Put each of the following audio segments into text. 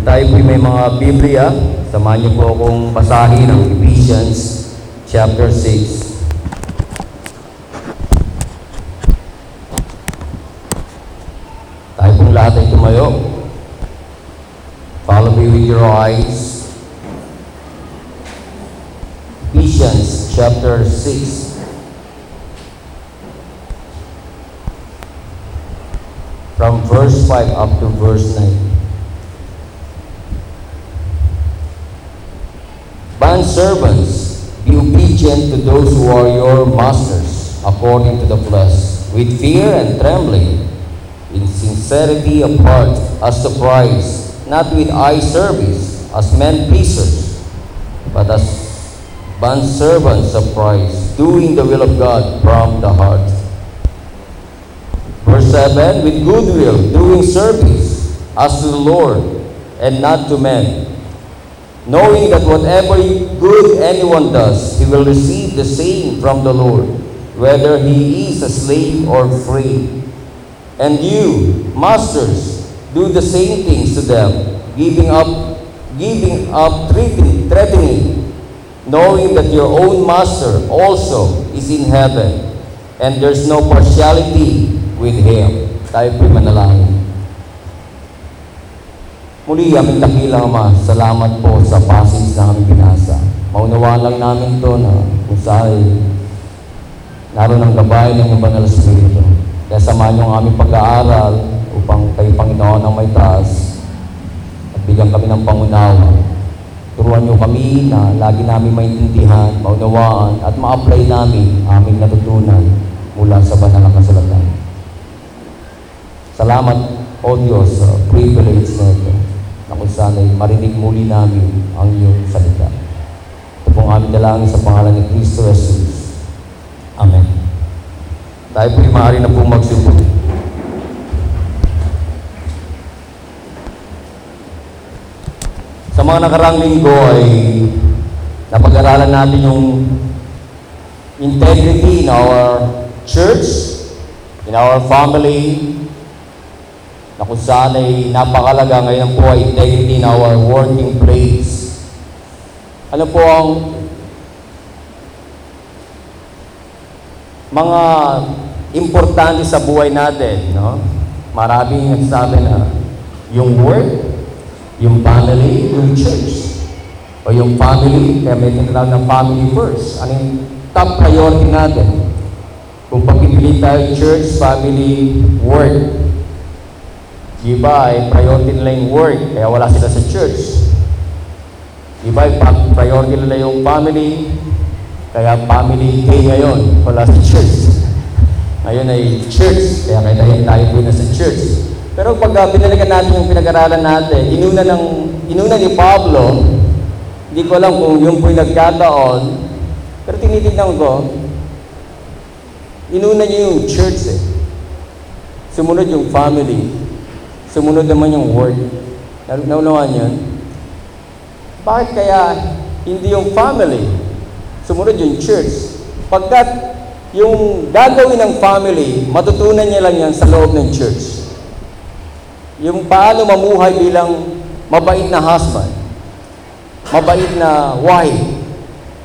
Tayo po may mga Biblia, samahan niyo po akong basahin ang Ephesians chapter 6. Tayo pong lahat ay tumayo. Follow me with your eyes. Ephesians chapter 6. From verse 5 up to verse 9. Bond servants, be obedient to those who are your masters, according to the flesh, with fear and trembling, in sincerity of heart, as to Christ, not with eye service, as men pleasers, but as bond servants of Christ, doing the will of God from the heart. Verse 7, with goodwill, doing service, as to the Lord, and not to men, knowing that whatever good anyone does, he will receive the same from the Lord, whether he is a slave or free. And you, masters, do the same things to them, giving up, giving up threatening, threatening, knowing that your own master also is in heaven, and there's no partiality with him. Tayo po'y manalangin. Muli, aming dakilang Ama, salamat po sa passage na aming binasa. Maunawaan lang namin to na kung saan naroon ang gabay ng Banal Espiritu. Kaya samahan niyo ang aming pag-aaral upang kayo Panginoon ang may taas at bigyan kami ng pangunawa. Turuan niyo kami na lagi namin maintindihan, maunawaan at ma-apply namin aming natutunan mula sa banal na kasulatan. Salamat, O Diyos, sa privilege na ito na kung saan ay marinig muli namin ang iyong salita. Ito pong aming dalangin sa pangalan ni Kristo Jesus. Amen. Tayo po'y maaari na pong magsipo. Sa mga nakarang linggo ay napag-aralan natin yung integrity in our church, in our family, na kung saan ay napakalaga ngayon po ay integrity in our working place. Ano po ang mga importante sa buhay natin, no? Maraming nagsabi na yung work, yung family, yung church. O yung family, kaya may tinatawag ng family first. Ano yung top priority natin? Kung pagpipili tayo church, family, work, Iba ay priority nila yung work, kaya wala sila sa church. Iba ay priority nila yung family, kaya family K ngayon, wala sa church. Ngayon ay church, kaya kaya tayo, tayo po na sa church. Pero pag uh, binalikan natin yung pinag-aralan natin, inuna, ng, inuna ni Pablo, hindi ko alam kung yung po'y nagkataon, pero tinitignan ko, inuna niya yung church eh. Sumunod yung family. Sumunod naman yung word. Na- Naunawaan yun? Bakit kaya hindi yung family? Sumunod yung church. Pagkat yung gagawin ng family, matutunan niya lang yan sa loob ng church. Yung paano mamuhay bilang mabait na husband, mabait na wife,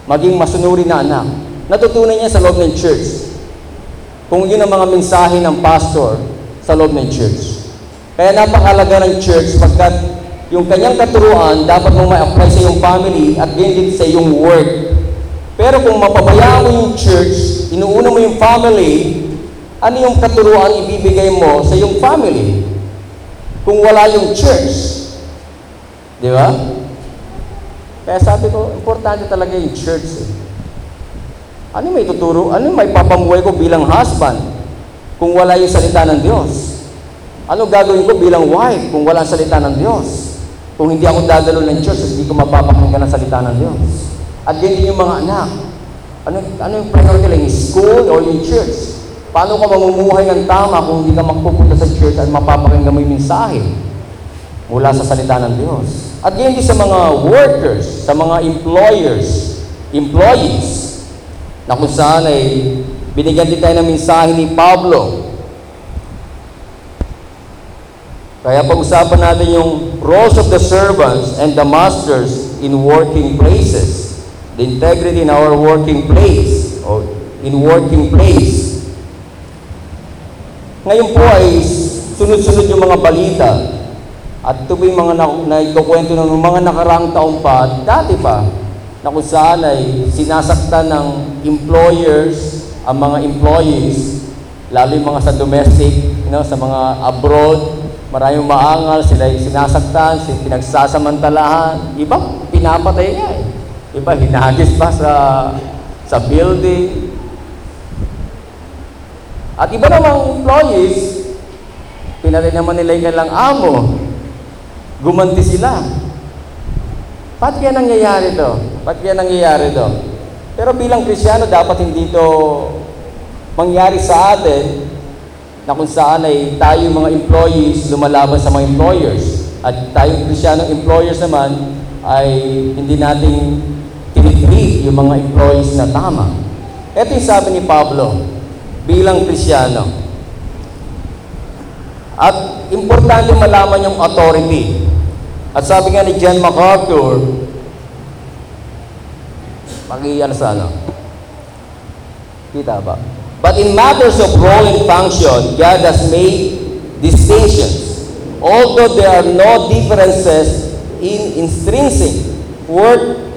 maging masunuri na anak. Natutunan niya sa loob ng church. Kung yun ang mga mensahe ng pastor sa loob ng church. Kaya napakalaga ng church pagkat yung kanyang katuruan dapat mong ma-apply sa iyong family at ganyan sa iyong work. Pero kung mapabayaan mo yung church, inuuna mo yung family, ano yung katuruan ibibigay mo sa iyong family? Kung wala yung church. Di ba? Kaya sabi ko, importante talaga yung church. Eh. Ano may tuturo? Ano may papamuhay ko bilang husband kung wala yung salita ng Diyos? Ano gagawin ko bilang wife kung wala salita ng Diyos? Kung hindi ako dadalo ng church, hindi ko mapapakinggan ang salita ng Diyos. At ganyan yung mga anak. Ano, ano yung priority lang? Yung school o yung church? Paano ka mamumuhay ng tama kung hindi ka magpupunta sa church at mapapakinggan mo yung mensahe mula sa salita ng Diyos? At ganyan din sa mga workers, sa mga employers, employees, na kung saan ay binigyan din tayo ng mensahe ni Pablo Kaya pag-usapan natin yung roles of the servants and the masters in working places. The integrity in our working place or in working place. Ngayon po ay sunod-sunod yung mga balita at ito po yung mga na, na ikukwento ng mga nakaraang taon pa, dati pa, na kung saan ay sinasaktan ng employers ang mga employees, lalo yung mga sa domestic, you know, sa mga abroad, maraming maangal, sila sinasaktan, sila pinagsasamantalahan, iba pinapatay nga eh. Iba hinagis pa sa sa building. At iba namang employees, pinatay naman nila yung kanilang amo. Gumanti sila. Ba't kaya nangyayari to? Ba't kaya nangyayari to? Pero bilang Krisyano, dapat hindi to mangyari sa atin na kung saan ay tayo mga employees lumalaban sa mga employers. At tayo Kristyanong employers naman ay hindi nating tinitreat yung mga employees na tama. Ito yung sabi ni Pablo bilang Krisyano. At importante malaman yung authority. At sabi nga ni John MacArthur, pagi ano sa ano? Kita ba? But in matters of role and function, God has made distinctions. Although there are no differences in intrinsic worth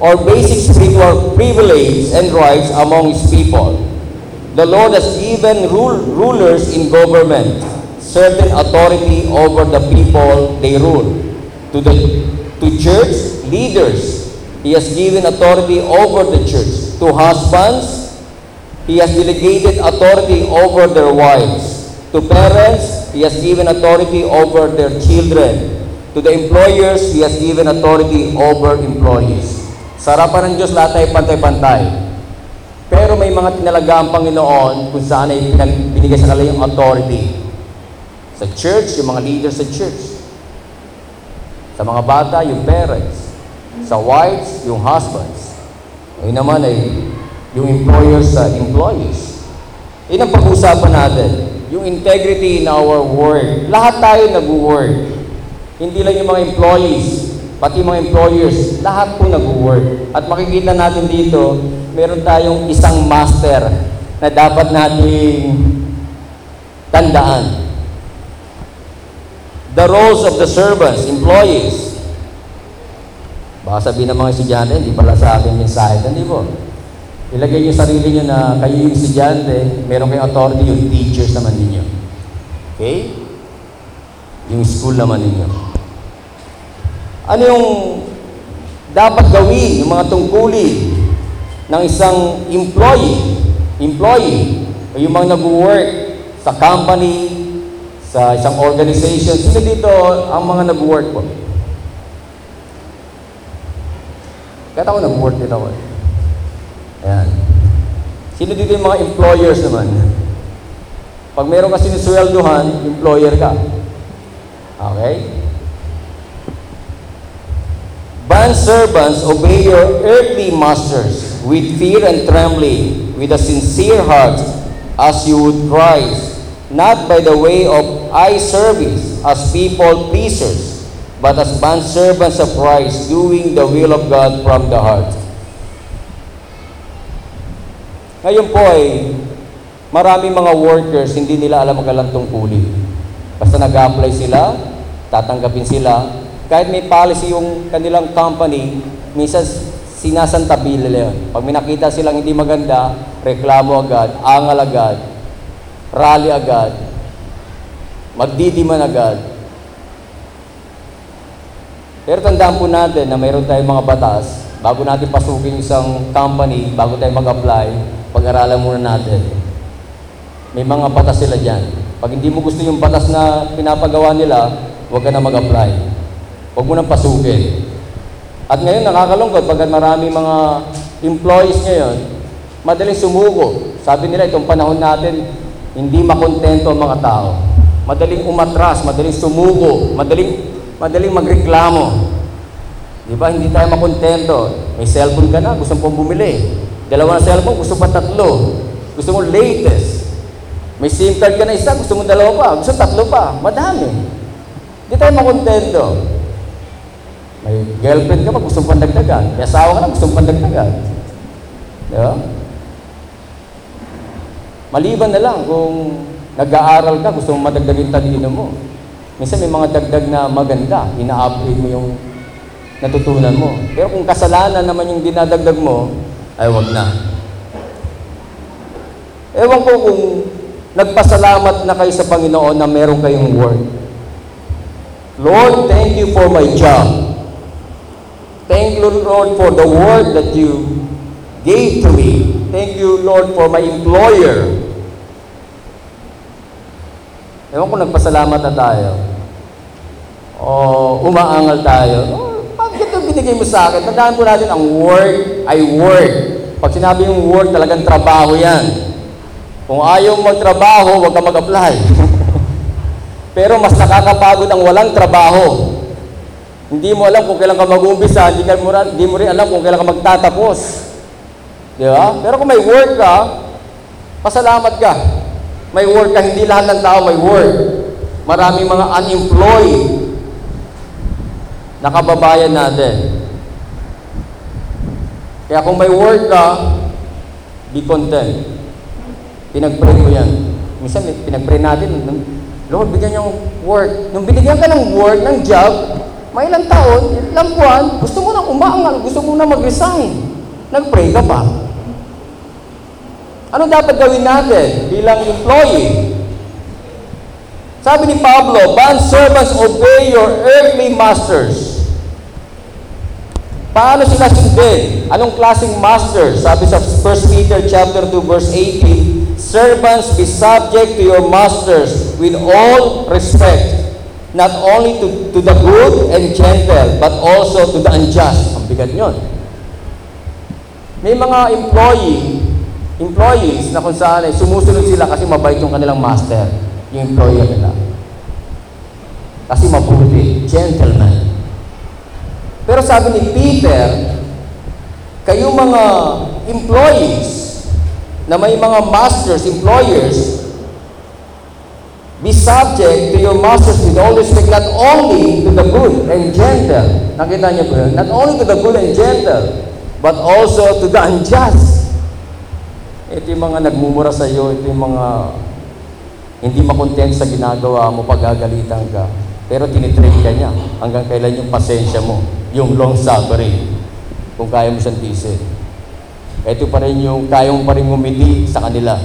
or basic spiritual privilege and rights among His people. The Lord has given rule, rulers in government certain authority over the people they rule. To the to church leaders, He has given authority over the church. To husbands, He has delegated authority over their wives. To parents, He has given authority over their children. To the employers, He has given authority over employees. Sa harapan ng Diyos, lahat ay pantay-pantay. Pero may mga tinalaga ang Panginoon kung saan ay binigay sa kanila yung authority. Sa church, yung mga leaders sa church. Sa mga bata, yung parents. Sa wives, yung husbands. Ngayon naman ay yung employers sa employees. Yun ang pag-usapan natin. Yung integrity in our work. Lahat tayo nag-work. Hindi lang yung mga employees, pati mga employers, lahat po nag-work. At makikita natin dito, meron tayong isang master na dapat nating tandaan. The roles of the servants, employees. Baka sabihin ng mga estudyante, hindi pala sa akin yung side. Hindi po. Ilagay niyo sarili niyo na kayo yung estudyante, meron kayong authority, yung teachers naman ninyo. Okay? Yung school naman ninyo. Ano yung dapat gawin, yung mga tungkulin ng isang employee, employee, yung mga nag-work sa company, sa isang organization. Sino dito ang mga nag-work po? Kaya ako nag-work dito ako. eh. Ayan. Sino dito yung mga employers naman? Pag meron ka sinusweldohan, employer ka. Okay? Bond servants, obey your earthly masters with fear and trembling, with a sincere heart, as you would Christ, not by the way of eye service as people pleasers, but as bond servants of Christ, doing the will of God from the heart. Ngayon po ay maraming mga workers hindi nila alam ang kanilang tungkulin. Basta nag-apply sila, tatanggapin sila. Kahit may policy yung kanilang company, minsan sinasantabi nila yun. Pag may nakita silang hindi maganda, reklamo agad, angal agad, rally agad, magdidiman agad. Pero tandaan po natin na mayroon tayong mga batas, bago natin pasukin isang company, bago tayo mag-apply, pag-aralan muna natin. May mga batas sila dyan. Pag hindi mo gusto yung batas na pinapagawa nila, huwag ka na mag-apply. Huwag mo nang pasukin. At ngayon, nakakalungkot, pagkat marami mga employees ngayon, madaling sumuko. Sabi nila, itong panahon natin, hindi makontento ang mga tao. Madaling umatras, madaling sumuko, madaling, madaling magreklamo. Di ba? Hindi tayo makontento. May cellphone ka na, gusto pong bumili. Dalawa na cellphone, gusto pa tatlo. Gusto mo latest. May SIM card ka na isa, gusto mo dalawa pa, gusto tatlo pa. Madami. Hindi tayo makontento. May girlfriend ka pa, gusto mong pandagdagan. May asawa ka na, gusto mong pandagdagan. Di ba? Maliban na lang kung nag-aaral ka, gusto mong madagdagin talino mo. Minsan may mga dagdag na maganda, ina-upgrade mo yung natutunan mo. Pero kung kasalanan naman yung dinadagdag mo, ay wag na. Ewan ko kung nagpasalamat na kayo sa Panginoon na meron kayong word. Lord, thank you for my job. Thank you, Lord, for the word that you gave to me. Thank you, Lord, for my employer. Ewan ko nagpasalamat na tayo. O umaangal tayo. Oh, binigay mo sa akin? Tandaan po natin, ang word ay word. Pag sinabi yung word, talagang trabaho yan. Kung ayaw magtrabaho, huwag ka mag-apply. Pero mas nakakapagod ang walang trabaho. Hindi mo alam kung kailan ka mag-umpisa, hindi, ka mo, hindi mo rin alam kung kailan ka magtatapos. Di ba? Pero kung may work ka, pasalamat ka. May work ka, hindi lahat ng tao may work. Maraming mga unemployed na kababayan natin. Kaya kung may work ka, be content. Pinag-pray mo yan. Minsan pinag-pray natin, Lord, bigyan niyo ng work. Nung binigyan ka ng work, ng job, may ilang taon, ilang buwan, gusto mo nang umaangal, gusto mo na mag-resign. Nag-pray ka pa. Ano dapat gawin natin bilang employee? Sabi ni Pablo, Bond servants, obey your earthly masters. Paano sila sundin? Anong klaseng master? Sabi sa 1 Peter chapter 2 verse 18, Servants, be subject to your masters with all respect, not only to, to the good and gentle, but also to the unjust. Ang bigat nyon. May mga employee, employees na kung saan ay sumusunod sila kasi mabait yung kanilang master, yung employer nila. Kasi mabuti, gentleman. Pero sabi ni Peter, kayo mga employees na may mga masters, employers, be subject to your masters with all respect, not only to the good and gentle. Nakita niyo po? Not only to the good and gentle, but also to the unjust. Ito yung mga nagmumura sa iyo, ito yung mga hindi makontent sa ginagawa mo, pagagalitan ka. Pero tinitrain ka niya hanggang kailan yung pasensya mo, yung long suffering, kung kaya mo siyang tisin. Ito pa rin yung kaya mo pa rin ngumiti sa kanila.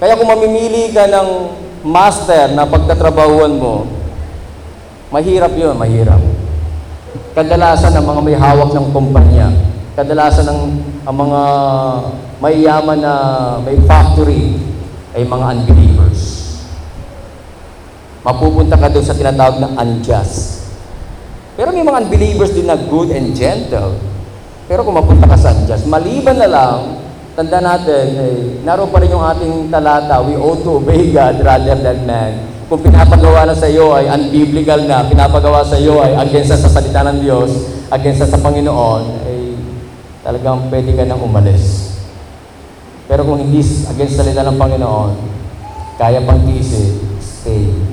Kaya kung mamimili ka ng master na pagtatrabahuan mo, mahirap yun, mahirap. Kadalasan ang mga may hawak ng kumpanya, kadalasan ng ang mga may yaman na may factory ay mga unbelievers. Mapupunta ka doon sa tinatawag na unjust. Pero may mga unbelievers din na good and gentle. Pero kung mapunta ka sa unjust, maliban na lang, tanda natin, eh, naroon pa rin yung ating talata, we ought to obey God rather than man. Kung pinapagawa na sa iyo ay unbiblical na, pinapagawa sa iyo ay against sa salita ng Diyos, against sa Panginoon, ay talagang pwede ka nang umalis. Pero kung hindi against sa salita ng Panginoon, kaya pang tiisin, stay.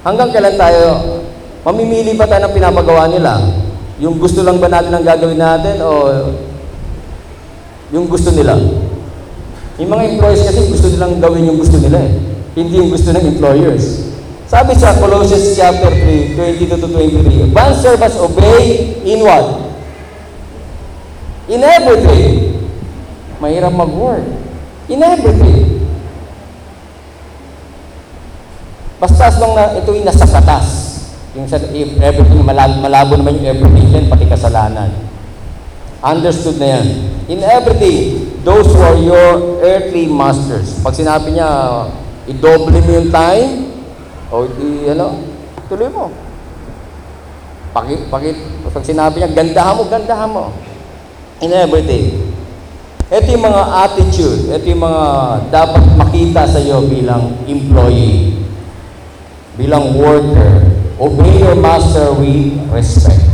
Hanggang kailan tayo, mamimili ba tayo ng pinapagawa nila? Yung gusto lang ba natin ang gagawin natin o yung gusto nila? Yung mga employees kasi gusto nilang gawin yung gusto nila eh. Hindi yung gusto ng employers. Sabi sa Colossians chapter 3, 22 to 23, Bond servants obey in what? In everything. Mahirap mag-work. In everything. Basta as long na ito'y nasa katas. Yung sa if everything, malabo, malabo naman yung everything yan, pati kasalanan. Understood na yan. In everything, those who are your earthly masters. Pag sinabi niya, i-double mo yung time, o i, ano, tuloy mo. Pakit, pakit, pag sinabi niya, gandahan mo, gandahan mo. In everything. Ito yung mga attitude, ito yung mga dapat makita sa iyo bilang employee, bilang worker. Obey your master with respect.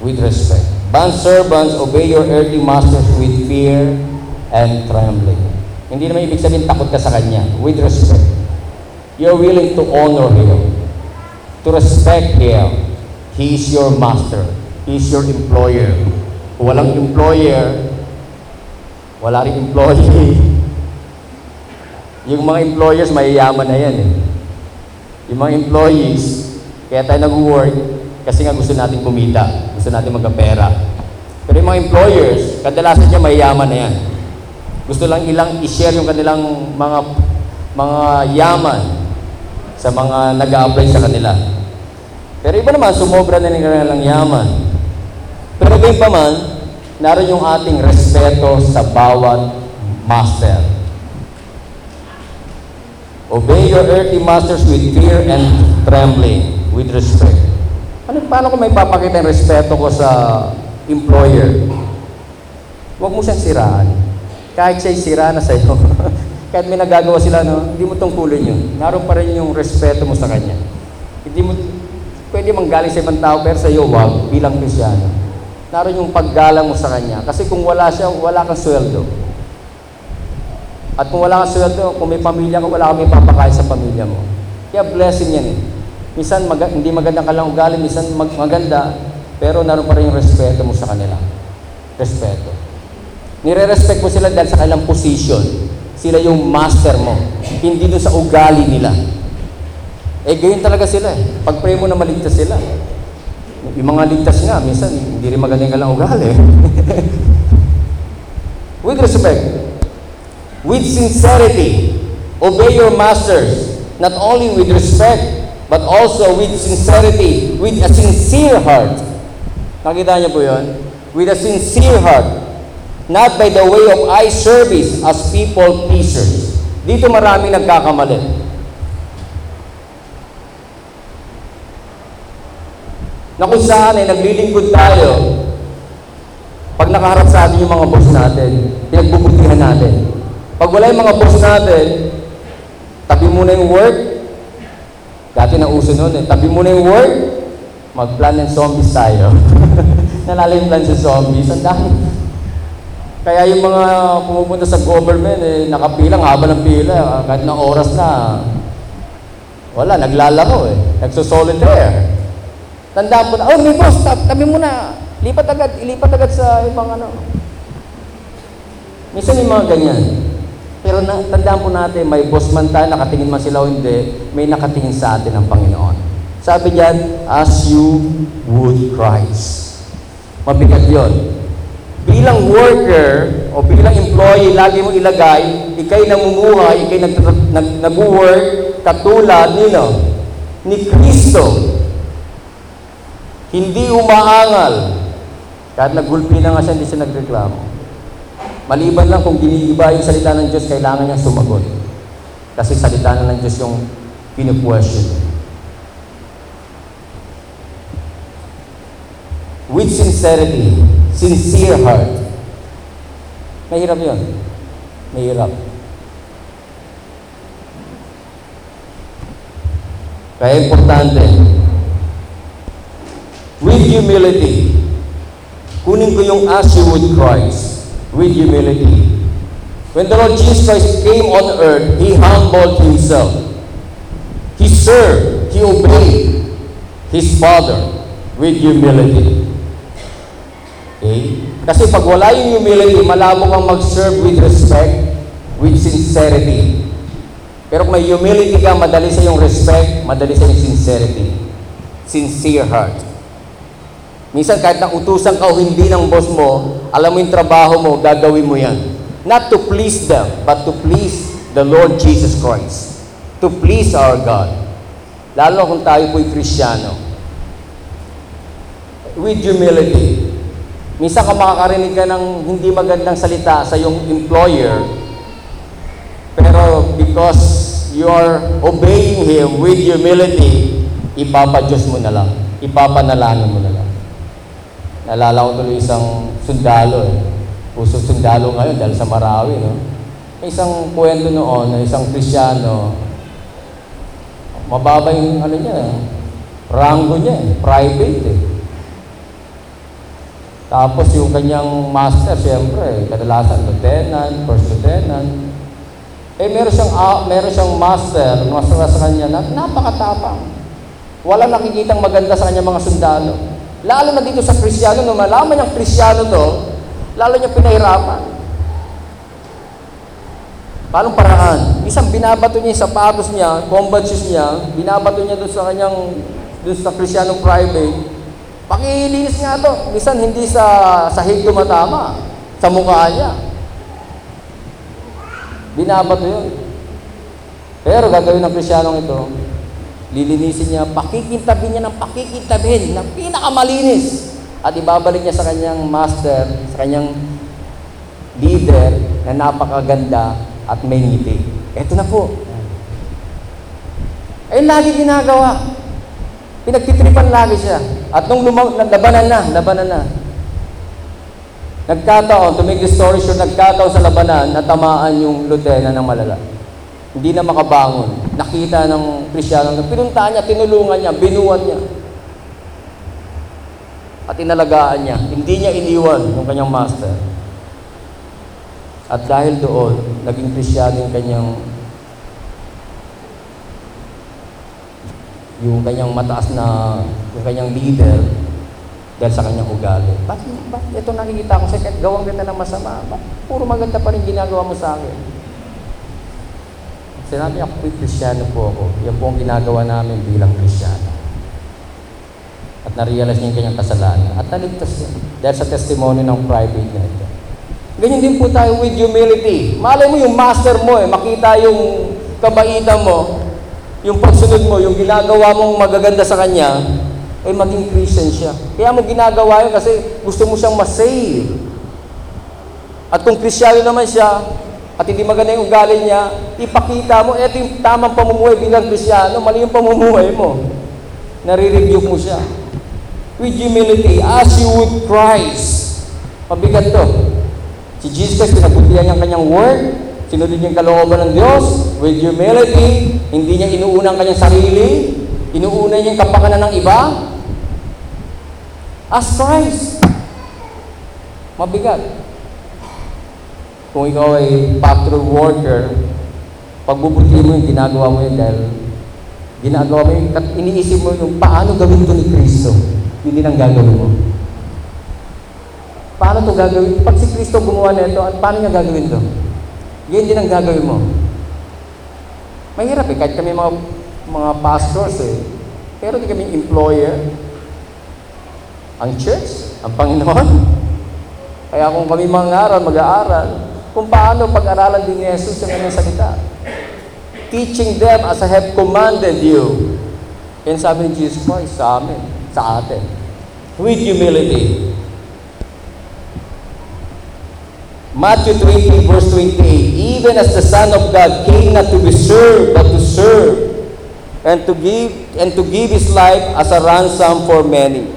With respect. Bond servants, obey your earthly masters with fear and trembling. Hindi naman ibig sabihin takot ka sa kanya. With respect. You're willing to honor him. To respect him. He is your master. He is your employer. Walang employer, wala rin employee. Yung mga employers, mayayaman na yan eh. Yung mga employees, kaya tayo nag-work kasi nga gusto natin kumita, gusto natin magkapera. Pero yung mga employers, kadalasan niya mayayaman na yan. Gusto lang ilang i-share yung kanilang mga mga yaman sa mga nag apply sa kanila. Pero iba naman, sumobra na ng kanilang yaman. Pero gayon pa man, naroon yung ating respeto sa bawat master. Obey your earthly masters with fear and trembling, with respect. Ano, paano ko may papakita yung respeto ko sa employer? Huwag mo siyang siraan. Kahit siya'y sira na sa'yo. Kahit may nagagawa sila, no, hindi mo tungkulin yun. Naroon pa rin yung respeto mo sa kanya. Hindi mo, pwede manggaling sa ibang tao, pero sa iyo, wag, bilang Krisyano. Naroon yung paggalang mo sa kanya. Kasi kung wala siya, wala kang sweldo. At kung wala kang sweldo, kung may pamilya ka, wala kang may papakain sa pamilya mo. Kaya blessing yan eh. Minsan maga- hindi maganda ka lang ugali, minsan mag- maganda, pero naroon pa rin yung respeto mo sa kanila. Respeto. Nire-respect mo sila dahil sa kanilang position. Sila yung master mo. Hindi dun sa ugali nila. Eh, ganyan talaga sila eh. Pag-pray mo na maligtas sila. Yung mga ligtas nga, minsan hindi rin maganda yung kanilang ugali. With respect, with sincerity, obey your masters, not only with respect, but also with sincerity, with a sincere heart. Nakita niyo po yun? With a sincere heart, not by the way of eye service as people pleasers. Dito maraming nagkakamali. Na kung saan ay naglilingkod tayo, pag nakaharap sa atin yung mga boss natin, pinagbubutihan natin. Pag wala yung mga boss natin, tabi muna yung work. Dati na uso noon eh. Tabi muna yung work, mag-plan ng zombies tayo. Nalala yung plan sa zombies. Ang dami. Kaya yung mga pumupunta sa government, eh, nakapilang haba ng pila. Kahit ng oras na, wala, naglalaro eh. Nagsosolitaire. Tandaan po na, oh, may boss, tab tabi mo na. Lipat agad, ilipat agad sa ibang ano. Minsan yung mga ganyan. Pero na, tandaan po natin, may boss man tayo, nakatingin man sila o hindi, may nakatingin sa atin ang Panginoon. Sabi diyan, as you would Christ. Mabigat yon. Bilang worker o bilang employee, lagi mo ilagay, ikay namumuhay, ikay nag, nag, nag-work katulad nino, ni Kristo. Hindi umaangal. Kahit nagulpi na nga siya, hindi siya nagreklamo. Maliban lang kung ginigiba yung salita ng Diyos, kailangan niyang sumagot. Kasi salita ng Diyos yung pinupuesyon. With sincerity, sincere heart. Mahirap yun. Mahirap. Kaya importante, with humility, kunin ko yung as you would Christ, with humility. When the Lord Jesus Christ came on earth, He humbled Himself. He served, He obeyed His Father with humility. Okay? Kasi pag wala yung humility, malabo kang mag-serve with respect, with sincerity. Pero kung may humility ka, madali sa yung respect, madali sa yung sincerity. Sincere heart. Minsan kahit nautusan ka o hindi ng boss mo, alam mo yung trabaho mo, gagawin mo yan. Not to please them, but to please the Lord Jesus Christ. To please our God. Lalo kung tayo po'y Krisyano. With humility. Minsan ka makakarinig ka ng hindi magandang salita sa iyong employer, pero because you are obeying Him with humility, ipapadyos mo na lang. Ipapanalangin mo na lang. Naalala ko tuloy isang sundalo eh. Puso sundalo ngayon dahil sa Marawi, no? May isang kwento noon na isang Krisyano, mababa yung ano niya, eh, rango niya, eh, private eh. Tapos yung kanyang master, siyempre, kadalasan lieutenant, first lieutenant. Eh, meron siyang, ah, meron siyang master, master sa kanya na napakatapang. Wala nakikitang maganda sa kanya mga sundalo. Lalo na dito sa Krisyano, nung malaman niyang Krisyano to, lalo niya pinahirapan. Paano paraan? Isang binabato niya yung sapatos niya, combat shoes niya, binabato niya doon sa kanyang, doon sa Cristiano private. Pakilinis nga to. Minsan hindi sa sahig tumatama, sa mukha niya. Binabato yun. Pero gagawin ng Kristiyanong ito, lilinisin niya, pakikintabi niya ng pakikintabin na pinakamalinis. At ibabalik niya sa kanyang master, sa kanyang leader na napakaganda at may ngiti. Ito na po. Ayun lagi ginagawa. Pinagtitripan lagi siya. At nung lumaw, labanan na, labanan na. Nagkataon, to make the story short, nagkataon sa labanan, natamaan yung lieutenant ng malala. Hindi na makabangon. Nakita ng Krisyano, pinuntahan niya, tinulungan niya, binuwan niya. At inalagaan niya. Hindi niya iniwan yung kanyang master. At dahil doon, naging Krisyano yung kanyang yung kanyang mataas na yung kanyang leader dahil sa kanyang ugali. Bakit, bakit ito nakikita ko sa kahit gawang kita ng masama? Ba't puro maganda pa rin ginagawa mo sa akin? Sinabi niya, ako'y Krisyano po ako. Yan po ang ginagawa namin bilang Krisyano. At narealize niya yung kanyang kasalanan. At naligtas niya. Dahil sa testimony ng private na ito. Ganyan din po tayo with humility. Malay mo yung master mo eh, makita yung kabaitan mo, yung pagsunod mo, yung ginagawa mong magaganda sa kanya, ay maging Christian siya. Kaya mo ginagawa yun kasi gusto mo siyang masave. At kung Krisyano naman siya, at hindi maganda yung ugali niya, ipakita mo, eto yung tamang pamumuhay bilang Krisyano, mali yung pamumuhay mo. Nare-review mo siya. With humility, as you would Christ. Mabigat to. Si Jesus Christ, pinagbutihan niya ang kanyang word, sinunod niya kalooban ng Diyos, with humility, hindi niya inuuna ang kanyang sarili, inuuna niya yung kapakanan ng iba. As Christ. Mabigat. Kung ikaw ay factory worker, pagbubutihin mo yung ginagawa mo yun dahil ginagawa mo yung, kat- iniisip mo yung paano gawin ito ni Kristo. Yun din ang gagawin mo. Paano to gagawin? Pag si Kristo gumawa nito, at paano niya gagawin to? Yun din ang gagawin mo. Mahirap eh, kahit kami mga mga pastors eh. Pero di kami employer. Ang church, ang Panginoon. Kaya kung kami mangaral, mag-aaral, kung paano pag-aralan din ni Jesus yung kanyang salita. Teaching them as I have commanded you. Yan sabi ni Jesus Christ sa amin, sa atin. With humility. Matthew 20, verse 28, Even as the Son of God came not to be served, but to serve, and to give and to give his life as a ransom for many.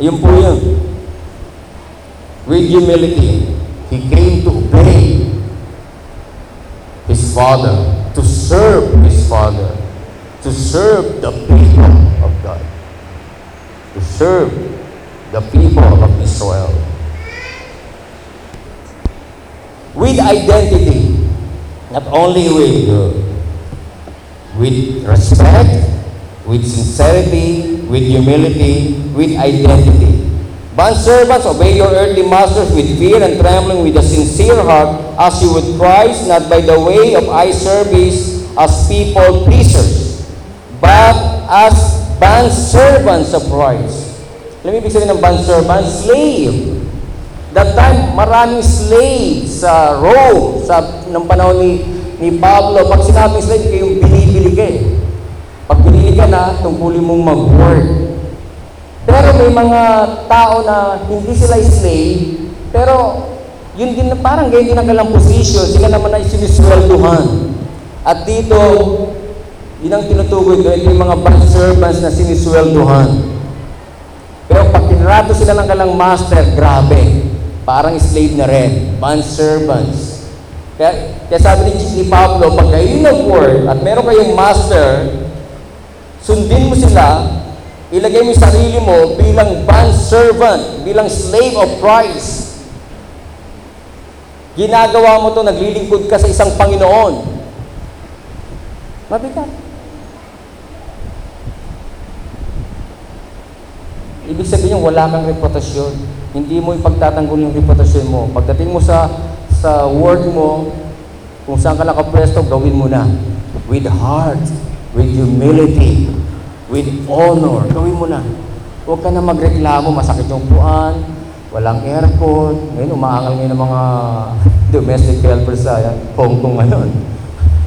Ayun po yun. With humility, he came to Father, to serve his Father, to serve the people of God, to serve the people of Israel. with identity, not only with uh, with respect, with sincerity, with humility, with identity. Bond servants, obey your earthly masters with fear and trembling, with a sincere heart, as you would Christ, not by the way of eye service as people pleasers, but as bond servants of Christ. Alam mo ibig sabihin ng bond servant? Slave. That time, maraming slave sa Rome, sa ng panahon ni, ni Pablo. Pag sinabing slave, kayong binibili ka eh. Pag binili ka na, tungkulin mong mag-work. Pero may mga tao na hindi sila slave, pero yun din na parang ganyan din ang kanilang position, sila naman ay siniswelduhan. At dito, yun ang tinutukoy ko, yung mga bond servants na siniswelduhan. Pero pag tinrato sila ng kanilang master, grabe. Parang slave na rin. Bond servants. Kaya, kaya sabi ni, ni Pablo, pag kayo nag-work at meron kayong master, sundin mo sila Ilagay mo sarili mo bilang bond servant, bilang slave of Christ. Ginagawa mo to, naglilingkod ka sa isang Panginoon. Mabigat. Ibig sabihin yung wala kang reputasyon. Hindi mo ipagtatanggol yung reputasyon mo. Pagdating mo sa sa work mo, kung saan ka nakapwesto, gawin mo na. With heart, with humility, with honor. Gawin mo na. Huwag ka na magreklamo, masakit yung puan, walang aircon. Ngayon, umaangal ngayon ng mga domestic helpers sa Hong Kong ngayon.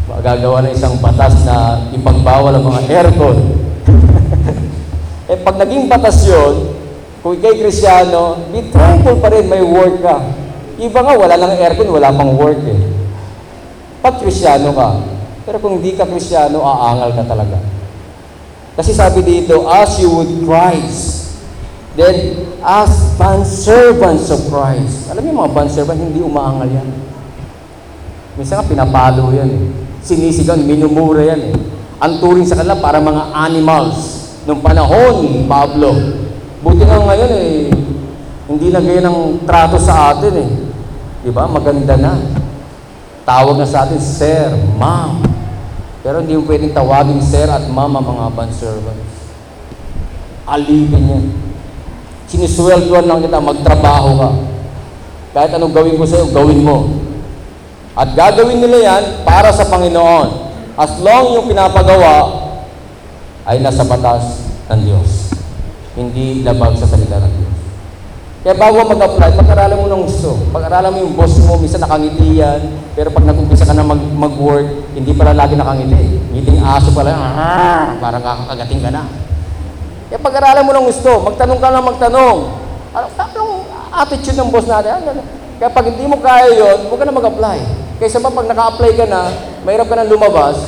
Magagawa ng isang batas na ipagbawal ang mga aircon. eh pag naging batas yun, kung ikay krisyano, be thankful pa rin may work ka. Iba nga, wala lang aircon, wala pang work eh. Pag krisyano ka, pero kung hindi ka krisyano, aangal ka talaga. Kasi sabi dito, as you would Christ, then as bond servants of Christ. Alam niyo mga bond servant, hindi umaangal yan. Minsan nga pinapalo yan eh. Sinisigaw, minumura yan eh. Ang turing sa kanila para mga animals. Nung panahon Pablo. Buti nga ngayon eh, hindi na ganyan ang trato sa atin eh. Di ba? Maganda na. Tawag na sa atin, Sir, Ma'am. Pero hindi mo pwedeng tawagin Sir at Ma'am ang mga servants. Alipin yan. Sinisweldoan lang kita, magtrabaho ka. Kahit anong gawin ko sa'yo, gawin mo. At gagawin nila yan para sa Panginoon. As long yung pinapagawa ay nasa batas ng Diyos. Hindi labag sa salita ng Diyos. Kaya bago mag-apply, pag-aralan mo ng gusto. Pag-aralan mo yung boss mo, minsan nakangiti yan, pero pag nag-umpisa ka na mag- mag-work, hindi pala lagi nakangiti. Ngiting aso pala, ah, parang kakagating ka na. Kaya pag-aralan mo ng gusto, magtanong ka lang magtanong. Ano, anong attitude ng boss natin? Ano, kaya pag hindi mo kaya yon, huwag ka na mag-apply. Kaysa ba pag naka-apply ka na, mahirap ka na lumabas,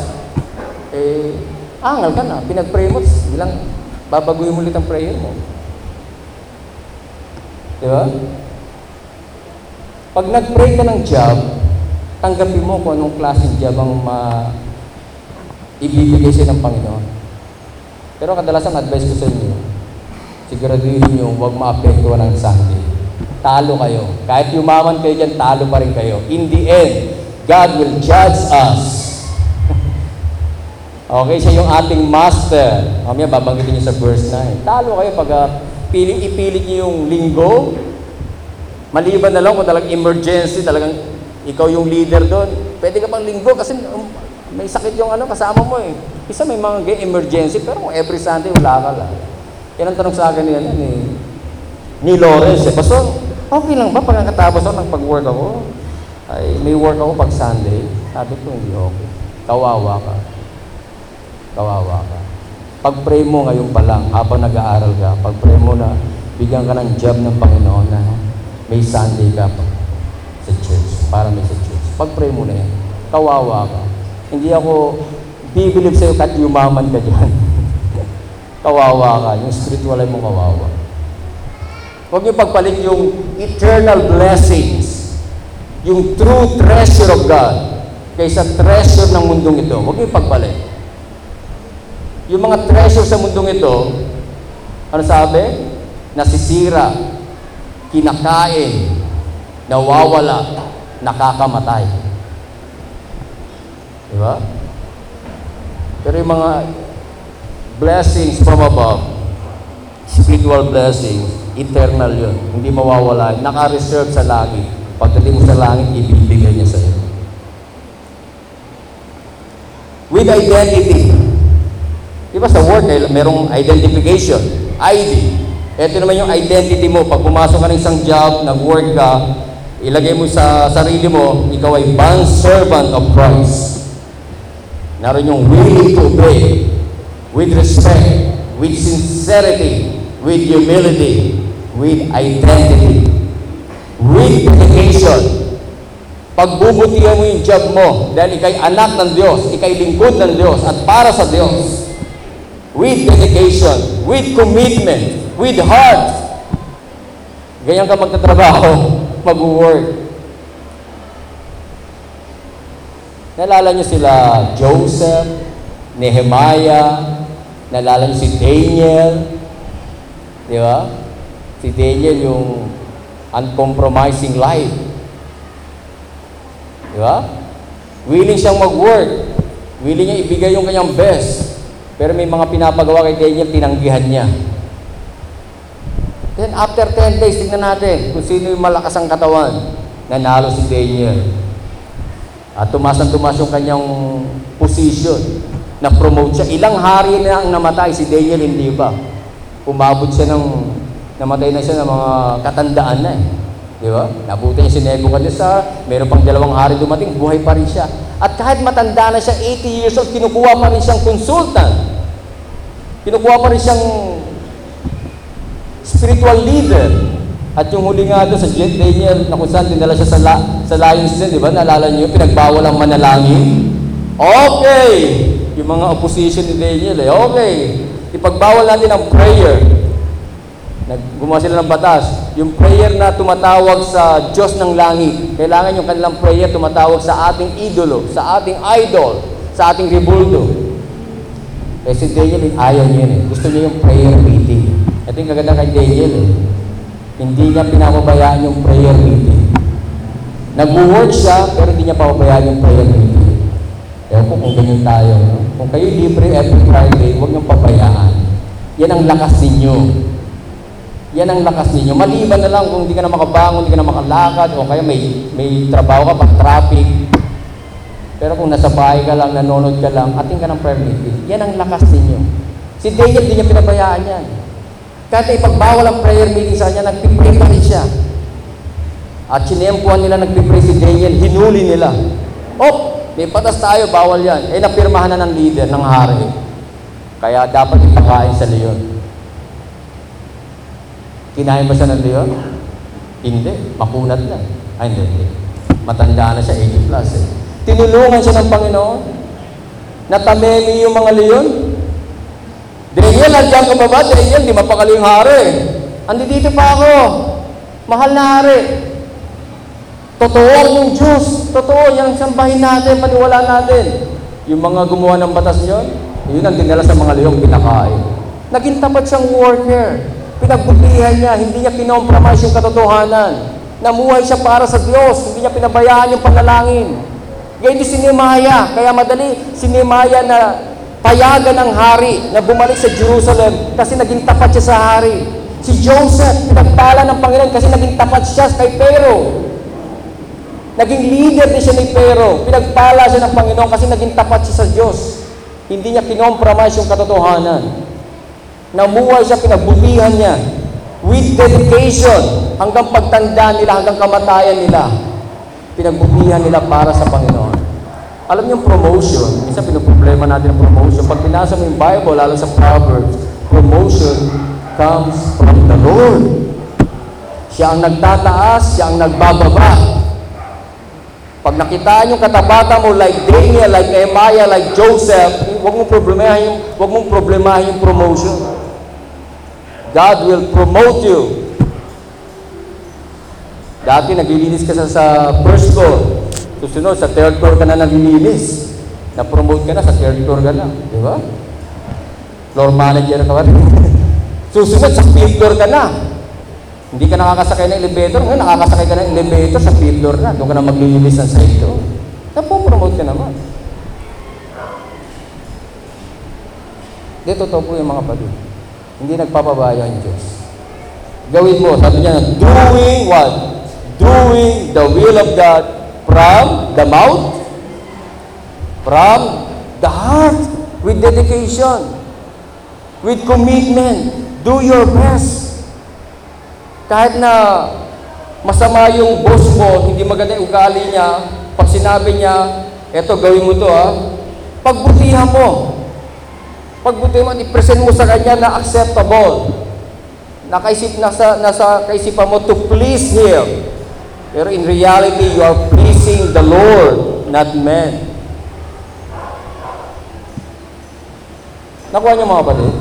eh, angal ka na. Pinag-pray mo, bilang babaguhin mo ulit ang prayer mo. Di ba? Pag nag-pray ka ng job, tanggapin mo kung anong klaseng job ang ma ibibigay sa'yo ng Panginoon. Pero kadalasan advice ko sa inyo, siguraduhin nyo huwag maapektuhan ng Sunday. Talo kayo. Kahit yumaman kayo dyan, talo pa rin kayo. In the end, God will judge us. okay, siya yung ating master. Mamaya babanggitin niyo sa verse 9. Talo kayo pag uh, piling ipilit niyo yung linggo. Maliban na lang kung talagang emergency, talagang ikaw yung leader doon. Pwede ka pang linggo kasi um, may sakit yung ano kasama mo eh. Isa may mga emergency, pero kung every Sunday wala ka lang. Yan ang tanong sa akin niya ni, ni Lawrence eh. Pastor, okay lang ba pagkatapos ako ng pag-work ako? Ay, may work ako pag Sunday. Sabi ko, hindi okay. Kawawa ka. Kawawa ka. Pag-pray mo ngayon pa lang, habang nag-aaral ka, pag-pray mo na, bigyan ka ng job ng Panginoon na may Sunday ka pa sa church, para may sa church. Pag-pray mo na yan. Kawawa ka. Hindi ako bibilib sa'yo kahit yumaman ka dyan. kawawa ka. Yung spiritual ay mo kawawa. Huwag niyo pagpalit yung eternal blessings, yung true treasure of God, kaysa treasure ng mundong ito. Huwag niyo pagpalit. Yung mga treasure sa mundong ito, ano sabi? Nasisira, kinakain, nawawala, nakakamatay. Di ba? Pero yung mga blessings from above, spiritual blessings, eternal yun. Hindi mawawala. Naka-reserve sa langit. Pagdating mo sa langit, ibibigay niya sa iyo. With identity. Di ba sa word, merong identification. ID. Ito naman yung identity mo. Pag pumasok ka ng isang job, nag-work ka, ilagay mo sa sarili mo, ikaw ay bond servant of Christ. Naroon yung willing to obey, with respect, with sincerity, with humility, with identity, with dedication. Pagbubutihan mo yung job mo dahil ikay anak ng Diyos, ikay lingkod ng Diyos at para sa Diyos. With dedication, with commitment, with heart. Ganyan ka magtatrabaho, mag-work. Nalala niyo sila Joseph, Nehemiah, nalala niyo si Daniel, Di ba? Si Daniel yung uncompromising life. Di ba? Willing siyang mag-work. Willing niya ibigay yung kanyang best. Pero may mga pinapagawa kay Daniel, tinanggihan niya. Then after 10 days, tignan natin kung sino yung malakas ang katawan. Nanalo si Daniel. At tumas ang tumas yung kanyang position. Na-promote siya. Ilang hari na ang namatay si Daniel, hindi ba? Umabot siya ng, namatay na siya ng mga katandaan na eh. Di ba? Nabuti niya si Nebuchadnezzar, meron pang dalawang hari dumating, buhay pa rin siya. At kahit matanda na siya, 80 years old, kinukuha pa rin siyang consultant. Kinukuha pa rin siyang spiritual leader. At yung huli nga doon sa Jet Daniel, na kung saan dinala siya sa, la, sa Lions Den, di ba? Naalala niyo, pinagbawal ang manalangin. Okay! Yung mga opposition ni Daniel eh, okay. Ipagbawal natin ang prayer. Nag- Gumawa sila ng batas. Yung prayer na tumatawag sa Diyos ng langit. Kailangan yung kanilang prayer tumatawag sa ating idolo, sa ating idol, sa ating rebuldo. Eh si Daniel, ayaw niya eh. Gusto niya yung prayer meeting. Ito yung kaganda kay Daniel eh. Hindi niya pinapabayaan yung prayer meeting. Nag-work siya, pero hindi niya papabayaan yung prayer meeting. Ewan ko kung ganyan tayo. No? Kung kayo libre every Friday, huwag niyong pabayaan. Yan ang lakas ninyo. Yan ang lakas ninyo. Maliban na lang kung hindi ka na makabangon, hindi ka na makalakad, o kaya may, may trabaho ka pag traffic. Pero kung nasa bahay ka lang, nanonood ka lang, ating ka ng prayer meeting. Yan ang lakas ninyo. Si Daniel, hindi niya pinabayaan yan. Kahit ipagbawal ang prayer meeting sa kanya, nagpipray pa rin siya. At sinempuan nila nagpipray si Daniel, hinuli nila. Oh, may patas tayo, bawal yan. Eh, napirmahan na ng leader, ng hari. Kaya dapat ipakain sa leon. Kinain ba siya ng leon? Hindi, makunat na. Ay, hindi, hindi. Matanda na siya, 80 plus eh. Tinulungan siya ng Panginoon. Natamemi yung mga leon. Daniel, nandiyan ka ba ba? Daniel, di mapakali yung hari. Andi dito pa ako. Mahal na hari. Totoo yung Diyos. Totoo, yung sambahin natin, paniwala natin. Yung mga gumawa ng batas niyon, yun ang dinala sa mga leong pinakain. Naging tapat siyang worker. Pinagbutihan niya, hindi niya kinompromise yung katotohanan. Namuhay siya para sa Diyos, hindi niya pinabayaan yung panalangin. Ganyan din si kaya madali si Nehemiah na payagan ng hari na bumalik sa Jerusalem kasi naging tapat siya sa hari. Si Joseph, pinagpala ng Panginoon kasi naging tapat siya kay Pharaoh. Naging leader din siya ni Pero. Pinagpala siya ng Panginoon kasi naging tapat siya sa Diyos. Hindi niya kinompromise yung katotohanan. Namuhay siya, pinagbutihan niya. With dedication, hanggang pagtanda nila, hanggang kamatayan nila. Pinagbutihan nila para sa Panginoon. Alam niyo promotion, minsan pinoproblema natin ang promotion. Pag binasa mo yung Bible, lalo sa Proverbs, promotion comes from the Lord. Siya ang nagtataas, siya ang nagbababa. Pag nakitaan yung katabata mo like Daniel, like Nehemiah, like Joseph, huwag mong problemahin huwag mong problemahin yung promotion. God will promote you. Dati naglilinis ka sa, sa first floor. Susunod, sa third floor ka na naglilinis. Na-promote ka na, sa third floor ka na. Di ba? Floor manager ka ba? Susunod, sa fifth floor ka na. Hindi ka nakakasakay ng elevator, ngayon nakakasakay ka ng elevator sa fifth floor na. Doon ka na maglilinis ng side doon. Napopromote ka naman. Hindi, totoo po yung mga pati. Hindi nagpapabaya ang Diyos. Gawin mo, sabi niya, doing what? Doing the will of God from the mouth, from the heart, with dedication, with commitment. Do your best. Kahit na masama yung boss mo, hindi maganda yung ugali niya, pag sinabi niya, eto gawin mo to ha, pagbutihan mo. Pagbutihan mo, i-present mo sa kanya na acceptable. Nakaisip, nasa, nasa kaisipan mo to please Him. Pero in reality, you are pleasing the Lord, not men. Nakuha niyo mga kapatid?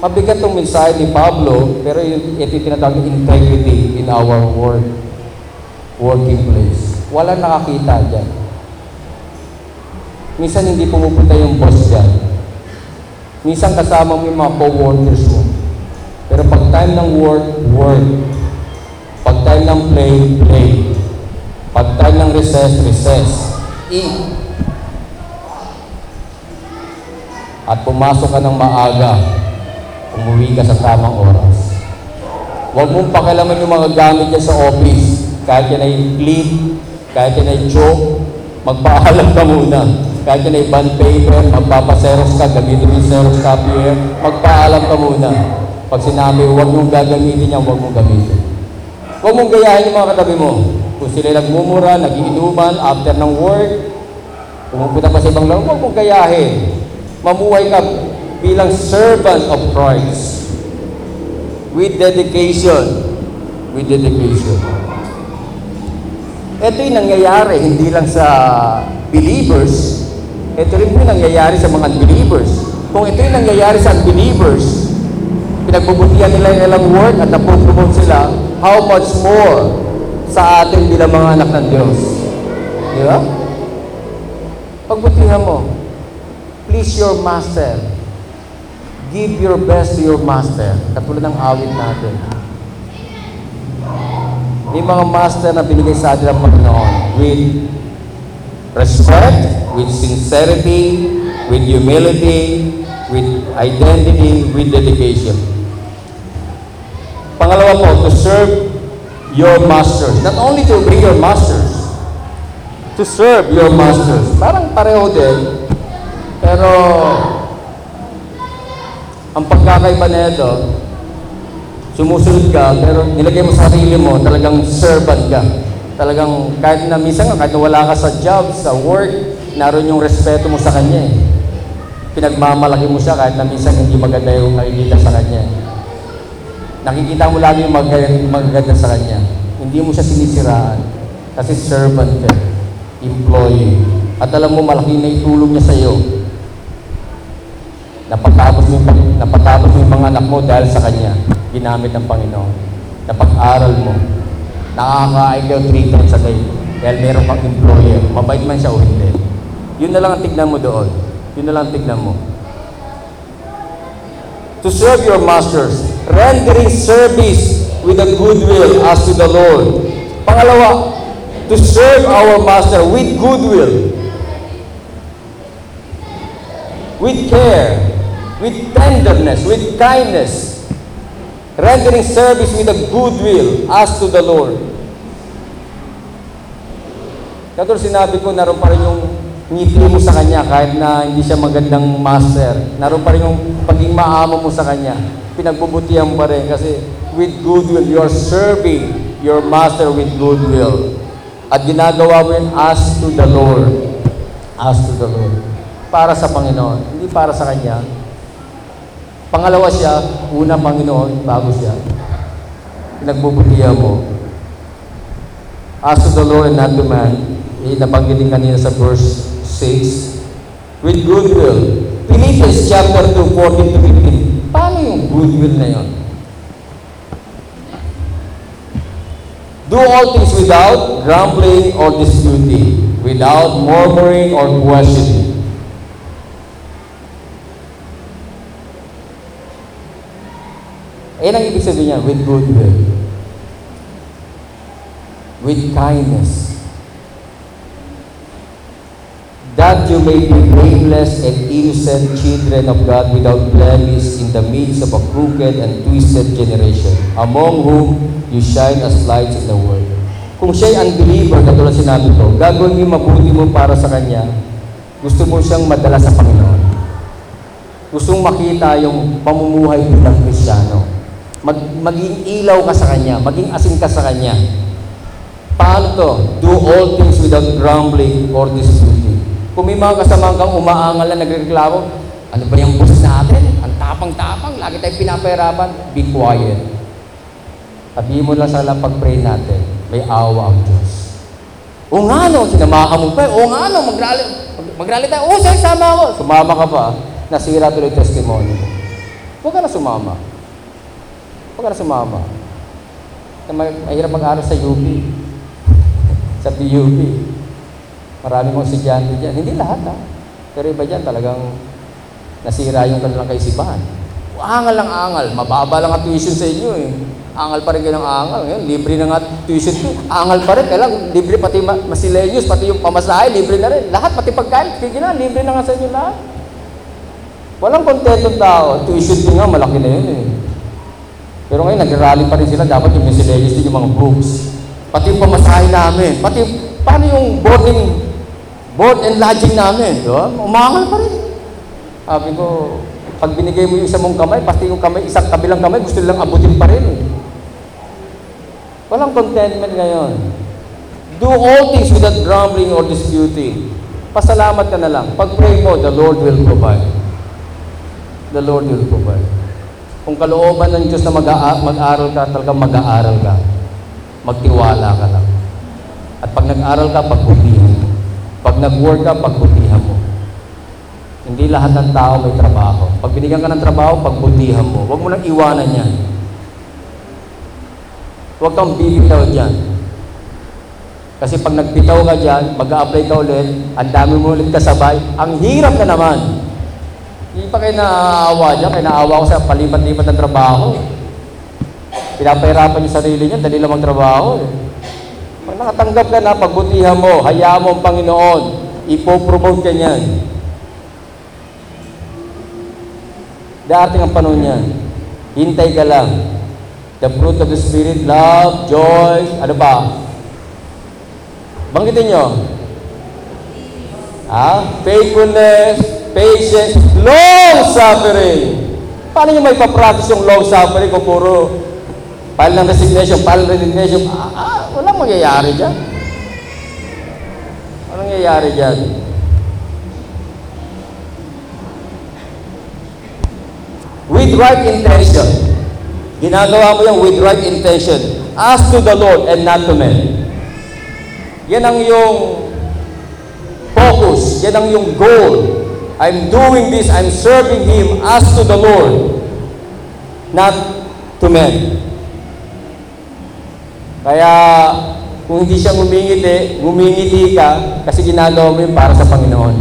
Mabigat itong mensahe ni Pablo, pero ito tinatawag na integrity in our work, working place. Wala nakakita dyan. Minsan hindi pumupunta yung boss dyan. Minsan kasama mo yung mga co-workers mo. Pero pag time ng work, work. Pag time ng play, play. Pag time ng recess, recess. Eat. At pumasok ka ng maaga, umuwi ka sa tamang oras. Huwag mong pakialaman yung mga gamit niya sa office. Kahit yan ay clip, kahit yan ay joke, magpaalam ka muna. Kahit yan ay bond paper, magpapaseros ka, gamitin yung Xerox copier, magpaalam ka muna. Pag sinabi, huwag mong gagamitin yan, huwag mong gamitin. Huwag mong gayahin yung mga katabi mo. Kung sila nagmumura, nagiinuman, after ng work, pumupunta pa sa ibang laro, huwag mong gayahin. Mamuhay ka bilang servant of Christ. With dedication. With dedication. Ito yung nangyayari, hindi lang sa believers, ito rin po nangyayari sa mga unbelievers. Kung ito yung nangyayari sa unbelievers, pinagbubutihan nila yung ilang word at napupromote sila, how much more sa atin bilang mga anak ng Diyos. Di ba? Pagbutihan mo, please your master. Give your best to your master. Katulad ng awit natin. May mga master na binigay sa atin ng Panginoon with respect, with sincerity, with humility, with identity, with dedication. Pangalawa po, to serve your masters. Not only to obey your masters, to serve your masters. Parang pareho din. Pero, ang pagkakaiba na ito, sumusunod ka, pero nilagay mo sa sarili mo, talagang servant ka. Talagang, kahit na minsan kahit na wala ka sa job, sa work, naroon yung respeto mo sa kanya eh. Pinagmamalaki mo siya kahit na minsan hindi maganda yung nakikita sa kanya. Nakikita mo lagi yung maganda, maganda sa kanya. Hindi mo siya sinisiraan. Kasi servant ka, employee. At alam mo, malaki na itulong niya sa iyo. Napatapos mo, napatapos mo yung mga anak mo dahil sa kanya. Ginamit ng Panginoon. Napag-aral mo. Nakakain ka three times a day. Dahil meron kang employer. Mabait man siya o hindi. Yun na lang ang tignan mo doon. Yun na lang ang tignan mo. To serve your masters, rendering service with a goodwill as to the Lord. Pangalawa, to serve our master with goodwill. With care, with tenderness, with kindness. Rendering service with a goodwill as to the Lord. Katulad sinabi ko, naroon pa rin yung ngiti mo sa kanya kahit na hindi siya magandang master. Naroon pa rin yung pagiging maamo mo sa kanya. Pinagbubutihan pa rin kasi with goodwill, you are serving your master with goodwill. At ginagawa mo yun as to the Lord. As to the Lord. Para sa Panginoon, hindi para sa Kanya. Pangalawa siya, una Panginoon, bago siya. Pinagbubutihan mo. As to the Lord and not to man, eh, nabanggit din kanina sa verse 6, with goodwill. Philippians chapter 2, 14 to 15. Paano yung goodwill na yon? Do all things without grumbling or disputing, without murmuring or questioning. Ayan ang ibig sabihin niya, with goodwill. With kindness. That you may be blameless and innocent children of God without blemish in the midst of a crooked and twisted generation, among whom you shine as lights in the world. Kung siya'y unbeliever, katulad sinabi ko, gagawin yung mabuti mo para sa Kanya, gusto mo siyang madala sa Panginoon. Gusto mong makita yung pamumuhay bilang Kristiyano. Mag, maging ilaw ka sa Kanya, maging asin ka sa Kanya. Paano to? Do all things without grumbling or disputing. Kung may mga kasama kang umaangal na nagreklamo, ano ba yung boss natin? Ang tapang-tapang, lagi tayong pinapahirapan. Be quiet. Sabihin mo lang sa lang pag-pray natin, may awa ang Diyos. O nga no, sinamahan mo pa. O nga no, magrally, mag- magrally tayo. O, sir, sama ako. Sumama ka pa, nasira tuloy testimony mo. Huwag ka na sumama. Huwag ka na sumama. Mahirap mag-aral sa UP. sa PUP. Marami mong estudyante dyan. Hindi lahat ha. Pero iba dyan talagang nasira yung kanilang kaisipan. Angal lang angal. Mababa lang ang tuition sa inyo eh. Angal pa rin kayo ng angal. Ngayon, libre na nga tuition. Angal pa rin. Kailang libre pati ma- masilenyos, pati yung pamasahe, libre na rin. Lahat, pati pagkain, sige na, libre na nga sa inyo lahat. Walang kontentong tao. Tuition ko nga, malaki na yun eh. Pero ngayon, nag-rally pa rin sila. Dapat yung miscellaneous din yung mga books. Pati yung pamasahe namin. Pati, paano yung boarding, board and lodging namin? Di ba? Umangal pa rin. Sabi ko, pag binigay mo yung isa mong kamay, pati yung kamay, isang kabilang kamay, gusto nilang abutin pa rin. Walang contentment ngayon. Do all things without grumbling or disputing. Pasalamat ka na lang. Pag pray mo, the Lord will provide. The Lord will provide. Kung kalooban ng Diyos na mag- mag-aral ka, talagang mag-aaral ka. Magtiwala ka lang. At pag nag-aral ka, pagbutihan mo. Pag nag-work ka, pagbutihan mo. Hindi lahat ng tao may trabaho. Pag binigyan ka ng trabaho, pagbutihan mo. Huwag mo nang iwanan yan. Huwag kang bibitaw dyan. Kasi pag nagbitaw ka dyan, mag-a-apply ka ulit, ang dami mo ulit kasabay, ang hirap na naman. Hindi pa kayo naaawa dyan, kaya naawa ko sa palipat-lipat ng trabaho. Pinapahirapan yung sarili niya, dali lang magtrabaho. Eh. Pag nakatanggap ka na, pagbutihan mo, hayaan mo ang Panginoon, ipopromote ka niyan. Darating ang panahon niyan. Hintay ka lang. The fruit of the Spirit, love, joy, ano ba? Banggitin nyo. Ah, faithfulness, patience, long suffering. Paano nyo may papractice yung long suffering kung puro file ng resignation, file ng resignation? Ah, ah, walang mangyayari dyan. Walang mangyayari dyan. With right intention. Ginagawa mo yan with right intention. Ask to the Lord and not to men. Yan ang yung focus. Yan ang yung goal. I'm doing this, I'm serving Him as to the Lord, not to men. Kaya, kung hindi siya ngumingiti, ngumingiti ka kasi ginagawa mo yun para sa Panginoon.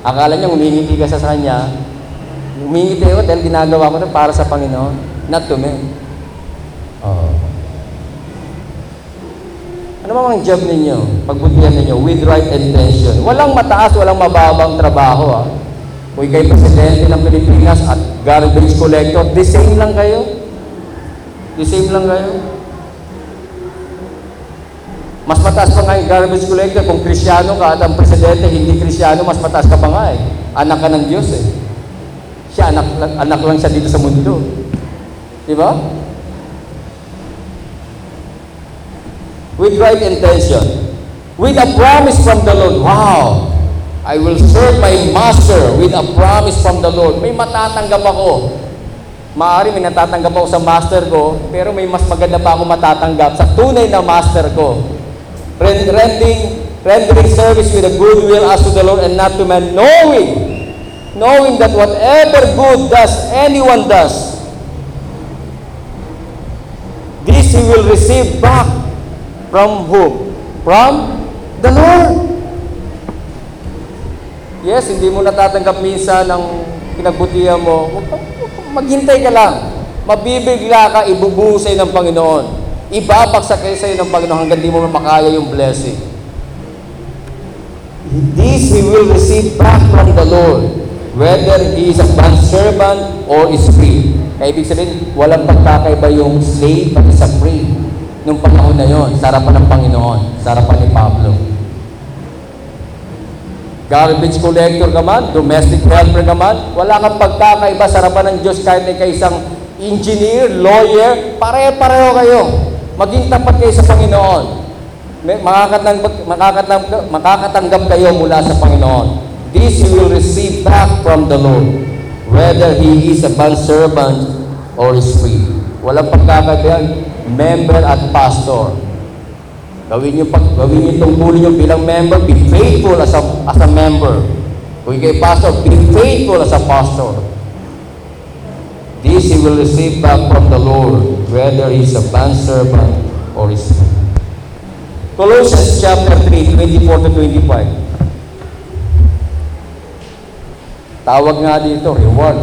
Akala niya ngumingiti ka sa Kanya, ngumingiti ako dahil ginagawa ko na para sa Panginoon, not to men. Oo. Ano ba ang job ninyo? Pagbutihan ninyo with right intention. Walang mataas, walang mababang trabaho. Ah. Kung ikay presidente ng Pilipinas at garbage collector, the same lang kayo. The same lang kayo. Mas mataas pa nga yung garbage collector kung krisyano ka at ang presidente hindi krisyano, mas mataas ka pa nga eh. Anak ka ng Diyos eh. Siya, anak, anak lang siya dito sa mundo. Di ba? with right intention, with a promise from the Lord. Wow! I will serve my master with a promise from the Lord. May matatanggap ako. Maari may natatanggap ako sa master ko, pero may mas maganda pa ako matatanggap sa tunay na master ko. Ren- Rendering, rendering service with a good will as to the Lord and not to man, knowing, knowing that whatever good does anyone does, this he will receive back From whom? From the Lord. Yes, hindi mo natatanggap minsan ang pinagbutihan mo. Maghintay ka lang. Mabibigla ka, ibubuhos ng Panginoon. Ibabagsak kayo sa'yo ng Panginoon hanggang di mo makaya yung blessing. This he will receive back from the Lord, whether he is a bondservant or is free. Kaya ibig sabihin, walang pagkakaiba yung slave at isa free. Nung panahon na yon, sa harapan ng Panginoon, sa harapan ni Pablo. Garbage collector ka man, domestic helper ka man, wala kang pagkakaiba sa harapan ng Diyos kahit ikaw isang engineer, lawyer, pare-pareho kayo. Maging tapat kayo sa Panginoon. Makakatanggap, makakatanggap, makakatanggap kayo mula sa Panginoon. This you will receive back from the Lord, whether he is a bondservant or is free. Walang pagkakaiba member at pastor. Gawin niyo pag gawin niyo tungkulin niyo bilang member, be faithful as a as a member. Kung kay pastor, be faithful as a pastor. This he will receive back from the Lord, whether he is a bondservant or is free. Colossians chapter 3, 24 to 25. Tawag nga dito, reward.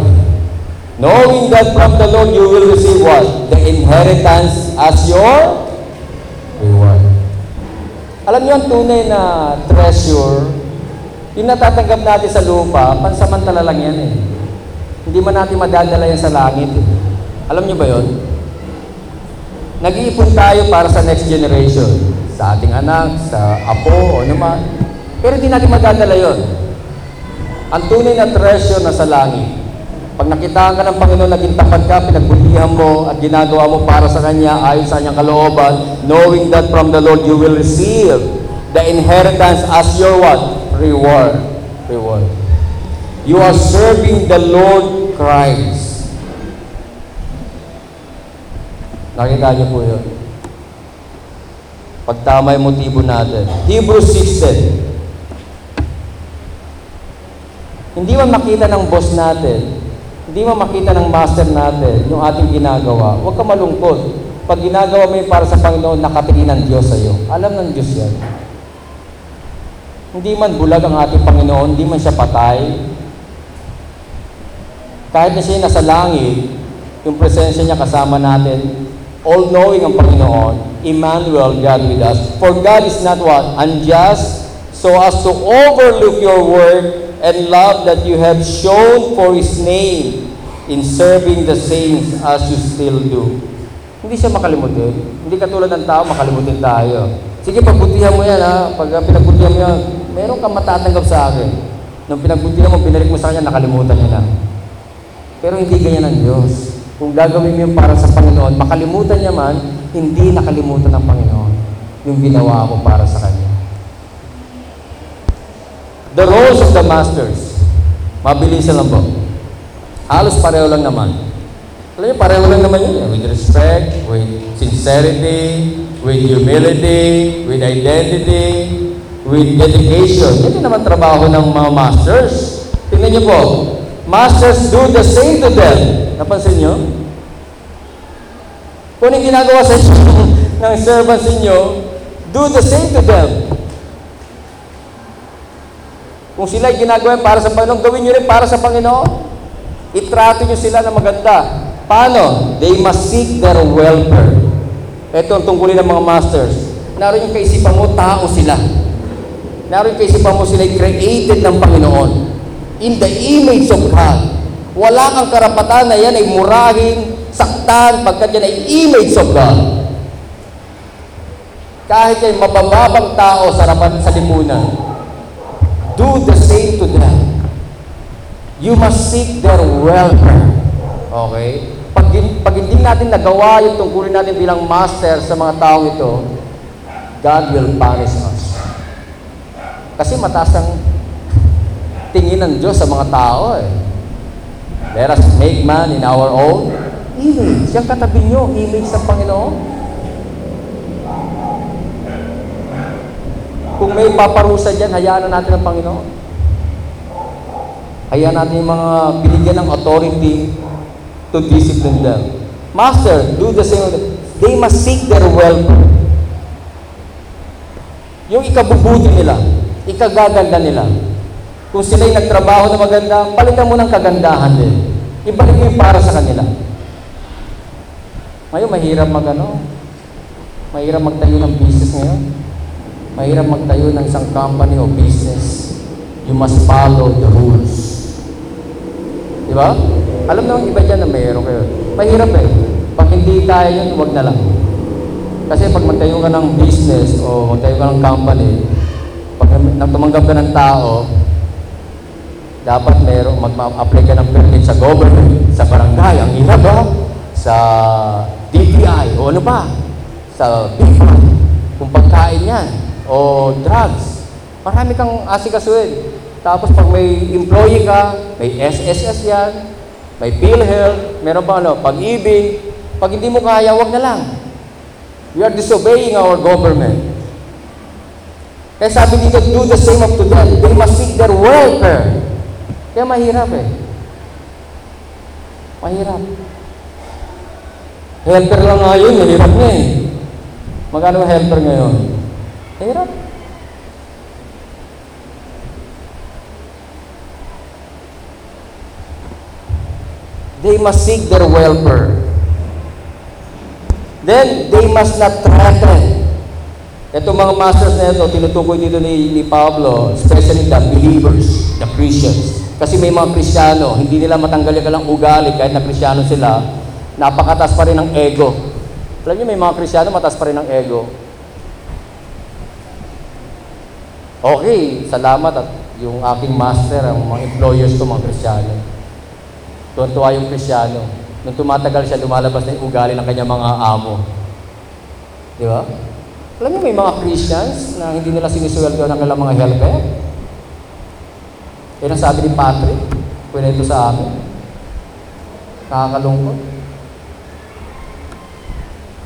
Knowing that from the Lord you will receive what? The inheritance as your reward. Alam niyo ang tunay na treasure, yung natatanggap natin sa lupa, pansamantala lang yan eh. Hindi man natin madadala yan sa langit. Alam niyo ba yon? Nag-iipon tayo para sa next generation. Sa ating anak, sa apo, o naman. Pero hindi natin madadala yon. Ang tunay na treasure na sa langit. Pag nakitaan ka ng Panginoon, naging tapat ka, pinagbutihan mo at ginagawa mo para sa Kanya ayon sa Kanyang kalooban, knowing that from the Lord you will receive the inheritance as your what? Reward. Reward. You are serving the Lord Christ. Nakita niyo po yun. Pag tama yung motibo natin. Hebrews 6 Hindi man makita ng boss natin, hindi man makita ng master natin yung ating ginagawa, huwag ka malungkot. Pag ginagawa mo yun para sa Panginoon, nakatingin ng Diyos sa iyo. Alam ng Diyos yan. Hindi man bulag ang ating Panginoon, hindi man siya patay. Kahit na siya nasa langit, yung presensya niya kasama natin, all-knowing ang Panginoon, Emmanuel, God with us. For God is not what? Unjust, so as to overlook your work and love that you have shown for His name in serving the saints as you still do. Hindi siya makalimutin. Hindi katulad ng tao, makalimutin tayo. Sige, pagbutihan mo yan ha. Pag pinagbutihan mo yan, meron kang matatanggap sa akin. Nung pinagbutihan mo, binalik mo sa kanya, nakalimutan niya na. Pero hindi ganyan ang Diyos. Kung gagawin mo yun para sa Panginoon, makalimutan niya man, hindi nakalimutan ng Panginoon yung ginawa mo para sa Kanya. The roles of the masters. Mabilisan lang po. Halos pareho lang naman. Alam niyo, pareho lang naman yun. With respect, with sincerity, with humility, with identity, with dedication. Yan naman trabaho ng mga masters. Tingnan niyo po. Masters do the same to them. Napansin niyo? Kung yung ginagawa sa inyo ng servants ninyo, do the same to them. Kung sila ginagawa para sa Panginoon, gawin nyo rin para sa Panginoon. Itrato nyo sila na maganda. Paano? They must seek their welfare. Ito ang tungkulin ng mga masters. Naroon yung kaisipan mo, tao sila. Naroon yung kaisipan mo, sila created ng Panginoon. In the image of God. Wala kang karapatan na yan ay murahin, saktan, pagkat yan ay image of God. Kahit ay mabababang tao sa harapan sa lipunan, do the same to them. You must seek their welfare. Okay? Pag, pag hindi natin nagawa yung tungkulin natin bilang master sa mga taong ito, God will punish us. Kasi mataas ang tingin ng Diyos sa mga tao eh. Let us make man in our own image. Yung katabi nyo, image ng Panginoon. Kung may paparusa dyan, hayaan na natin ang Panginoon. Hayaan natin yung mga binigyan ng authority to discipline them. Master, do the same. They must seek their welfare. Yung ikabubuti nila, ikagaganda nila. Kung sila'y nagtrabaho na maganda, palitan mo ng kagandahan din. Ibalik mo para sa kanila. Ngayon, mahirap mag ano, mahirap magtayo ng business ngayon. Mahirap magtayo ng isang company o business. You must follow the rules. Di ba? Alam naman iba dyan na mayroon kayo. Mahirap eh. Pag hindi kaya yun, huwag na lang. Kasi pag magtayo ka ng business o magtayo ka ng company, pag tumanggap ka ng tao, dapat meron mag-apply ka ng permit sa government, sa barangay, ang hirap ba? Sa DTI, o ano ba? Sa BIPA, kung pagkain yan, o drugs. Marami kang asikasuin. Tapos pag may employee ka, may SSS yan, may PhilHealth, meron pa ano, pag-ibig. Pag hindi mo kaya, wag na lang. We are disobeying our government. Kaya sabi dito, do the same up to them. They must seek their welfare. Kaya mahirap eh. Mahirap. Helper lang nga yun, mahirap na eh. Magkano helper ngayon? Mahirap. They must seek their welfare. Then, they must not threaten. Ito mga masters na ito, tinutukoy dito ni, ni Pablo, especially the believers, the Christians. Kasi may mga Kristiyano, hindi nila matanggal yung kalang ugali kahit na Kristiyano sila, napakatas pa rin ng ego. Alam niyo, may mga Kristiyano, mataas pa rin ng ego. Okay, salamat at yung aking master, ang mga employers ko, mga Kristiyano. Tuwan-tuwa yung Kristiyano. Nung tumatagal siya, lumalabas na yung ugali ng kanyang mga amo. Di ba? Alam niyo, may mga Christians na hindi nila sinisweldo ng kanilang mga helper. Yan ang sabi ni Patrick, kwento sa amin. Nakakalungkot.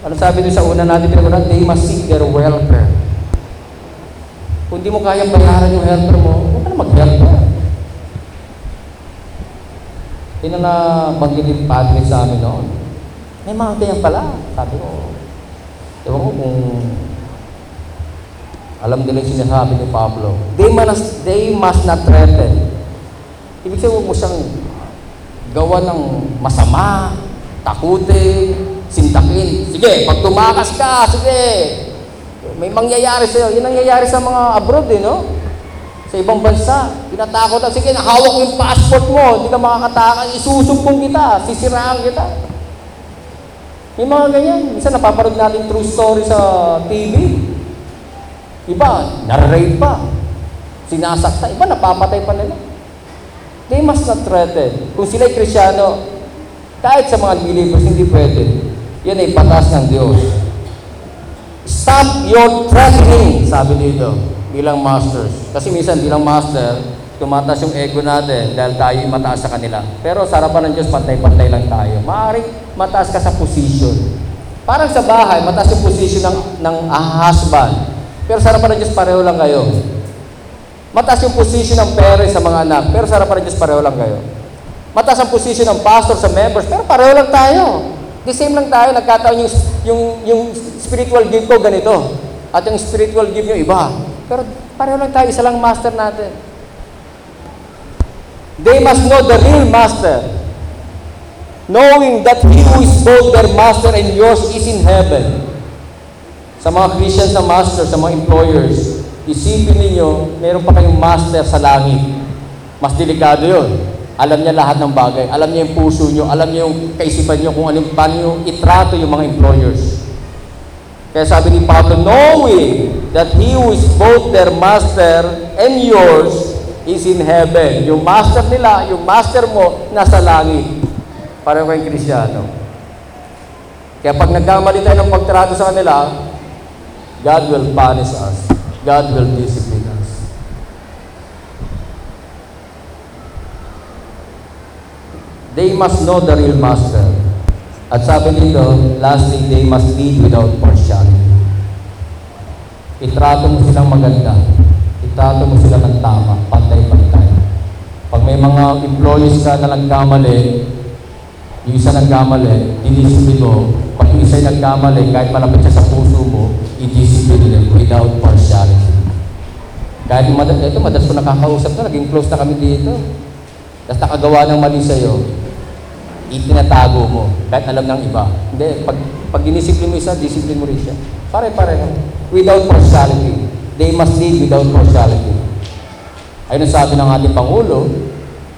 Ano sabi doon sa una natin pinag They must seek their welfare. Kung di mo kayang bayaran yung helper mo, huwag ka na mag-helper. Yun ang nabanggit Patrick sa amin noon. May mga ganyan pala. Sabi ko, ewan ko kung alam nila yung sinasabi ni Pablo. They must, they must not threaten. Ibig sabihin, huwag mo siyang gawa ng masama, takutin, sintakin. Sige, pag tumakas ka, sige, may mangyayari sa'yo. Yun ang nangyayari sa mga abroad eh, no? Sa ibang bansa. Tinatakot na, sige, nakahawak yung passport mo, hindi ka makakatakas, isusumpong kita, sisiraan kita. May mga ganyan. Minsan napapanood natin true story sa TV. Iba, narrate pa. Sinasakta. Iba, napapatay pa nila. They must not threaten. Kung sila'y krisyano, kahit sa mga believers, hindi pwede. Yan ay patas ng Diyos. Stop your threatening, sabi dito, bilang masters. Kasi minsan bilang master, tumataas yung ego natin dahil tayo yung mataas sa kanila. Pero sa harapan ng Diyos, pantay-pantay lang tayo. Maaaring mataas ka sa position. Parang sa bahay, mataas yung position ng, ng husband. Pero sa harapan ng Diyos, pareho lang kayo. Mataas yung position ng parents sa mga anak, pero sa harapan ng Diyos, pareho lang kayo. Mataas ang position ng pastor sa members, pero pareho lang tayo. The same lang tayo, nagkataon yung, yung, yung spiritual gift ko ganito. At yung spiritual gift nyo iba. Pero pareho lang tayo, isa lang master natin. They must know the real master. Knowing that He who is both their master and yours is in heaven. Sa mga Christians na master, sa mga employers, isipin ninyo, meron pa kayong master sa langit. Mas delikado yon. Alam niya lahat ng bagay. Alam niya yung puso niyo. Alam niya yung kaisipan niyo kung anong paano yung itrato yung mga employers. Kaya sabi ni Pablo, knowing that He who is both their master and yours is in heaven. Yung master nila, yung master mo, nasa langit. Pareho kayong Krisyano. Kaya pag nagkamali tayo ng pagtrato sa kanila, God will punish us. God will discipline us. They must know the real master. At sabi dito, lastly, they must lead without partiality. Itrato mo silang maganda. Itrato mo sila ng tama, pantay-pantay. Pag may mga employees ka na nagkamali, yung isa nagkamali, dinisiplin mo. Pag yung isa nagkamali, kahit malapit siya sa puso mo, i-discipline them without partiality. Kahit mad ito, madalas ko nakakausap na, naging close na kami dito. Tapos nakagawa ng mali sa'yo, itinatago mo, kahit alam ng iba. Hindi, pag, pag dinisiplin mo isa, disiplin mo rin siya. Pare-pareho. Without partiality. They must lead without partiality. Ayun ang sabi ng ating Pangulo,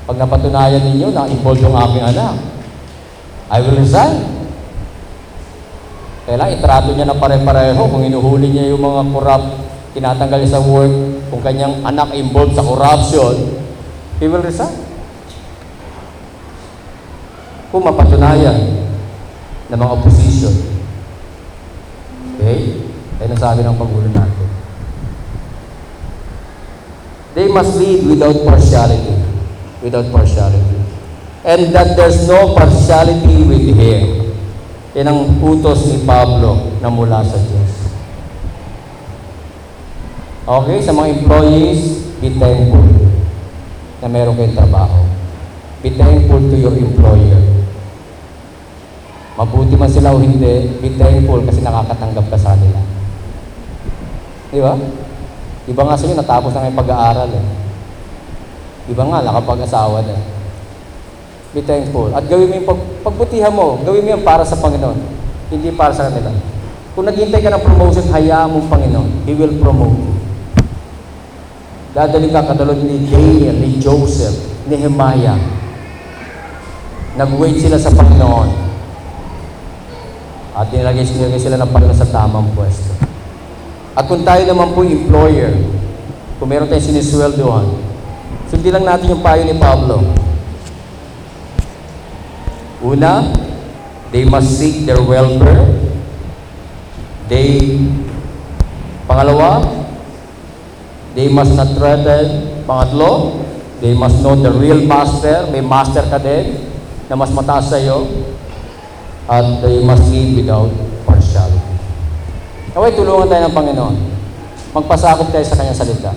pag napatunayan ninyo na involved yung aking anak, I will resign. Kailangan itrato niya na pare-pareho. Kung inuhuli niya yung mga corrupt, tinatanggal sa work, kung kanyang anak involved sa corruption, he will resign. Kung mapatunayan ng mga opposition. Okay? Ayun ang sabi ng Pangulo natin. They must lead without partiality. Without partiality. And that there's no partiality with Him. Yan ang utos ni Pablo na mula sa Diyos. Okay, sa mga employees, be thankful na meron kayong trabaho. Be thankful to your employer. Mabuti man sila o hindi, be thankful kasi nakakatanggap ka sa nila. Di ba? Iba nga sa natapos na ngayong pag-aaral eh. Iba nga, nakapag-asawa na. Be thankful. At gawin mo yung pag, pagbutihan mo, gawin mo yan para sa Panginoon. Hindi para sa kanila. Kung naghintay ka ng promotion, hayaan mo Panginoon. He will promote you. Dadali ka katulad ni Daniel, ni Joseph, ni Nehemiah. Nag-wait sila sa Panginoon. At nilagay, nilagay sila ng Panginoon sa tamang pwesto. At kung tayo naman po employer, kung meron tayong sinisweldohan, sundin lang natin yung payo ni Pablo. Una, they must seek their welfare. They, pangalawa, they must not threaten. Pangatlo, they must know the real master. May master ka din na mas mataas sa iyo. At they must live without partiality. Naway, tulungan tayo ng Panginoon. Magpasakop tayo sa kanyang salita.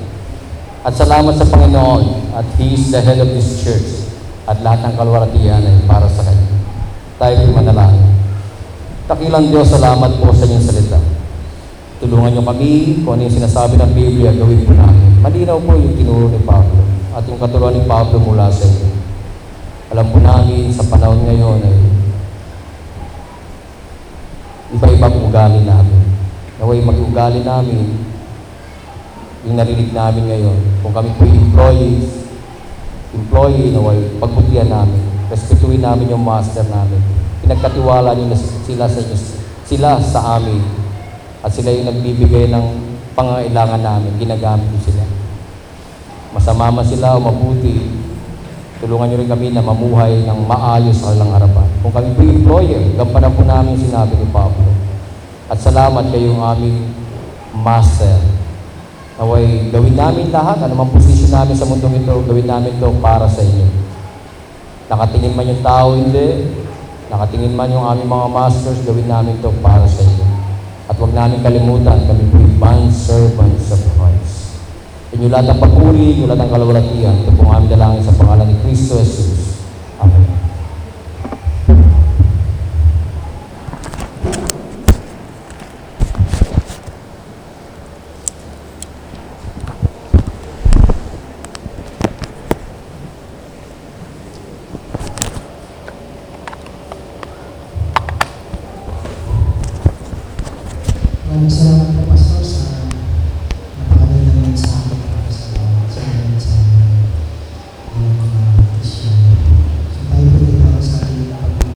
At salamat sa Panginoon at He is the head of this church at lahat ng kalwaratihan ay para sa Kanya. Tayo ay manalangin. Takilang Diyos, salamat po sa inyong salita. Tulungan niyo kami kung ano yung sinasabi ng Biblia, gawin po namin. Malinaw po yung tinuro ni Pablo at yung katuruan ni Pablo mula sa inyo. Alam po namin sa panahon ngayon ay iba-ibang ugali namin. Naway mag-ugali namin yung narinig namin ngayon. Kung kami po employees, employee, naway pagbutihan namin. Respetuhin namin yung master namin. Pinagkatiwala niyo na sila sa inyo, sila sa amin. At sila yung nagbibigay ng pangangailangan namin. Ginagamit niyo sila. Masama man sila o mabuti, tulungan niyo rin kami na mamuhay ng maayos sa kanilang harapan. Kung kami po employer, gampanan po namin sinabi ni Pablo. At salamat kayong aming master. Naway, gawin namin lahat, anumang posisyon namin sa mundong ito, gawin namin ito para sa inyo. Nakatingin man yung tao, hindi. Nakatingin man yung aming mga masters, gawin namin ito para sa inyo. At huwag namin kalimutan, kami po bond servants of Christ. Inyo lahat ang papuri, inyo lahat ang kalawalatian. Ito po ang aming dalangin sa pangalan ni Kristo Jesus.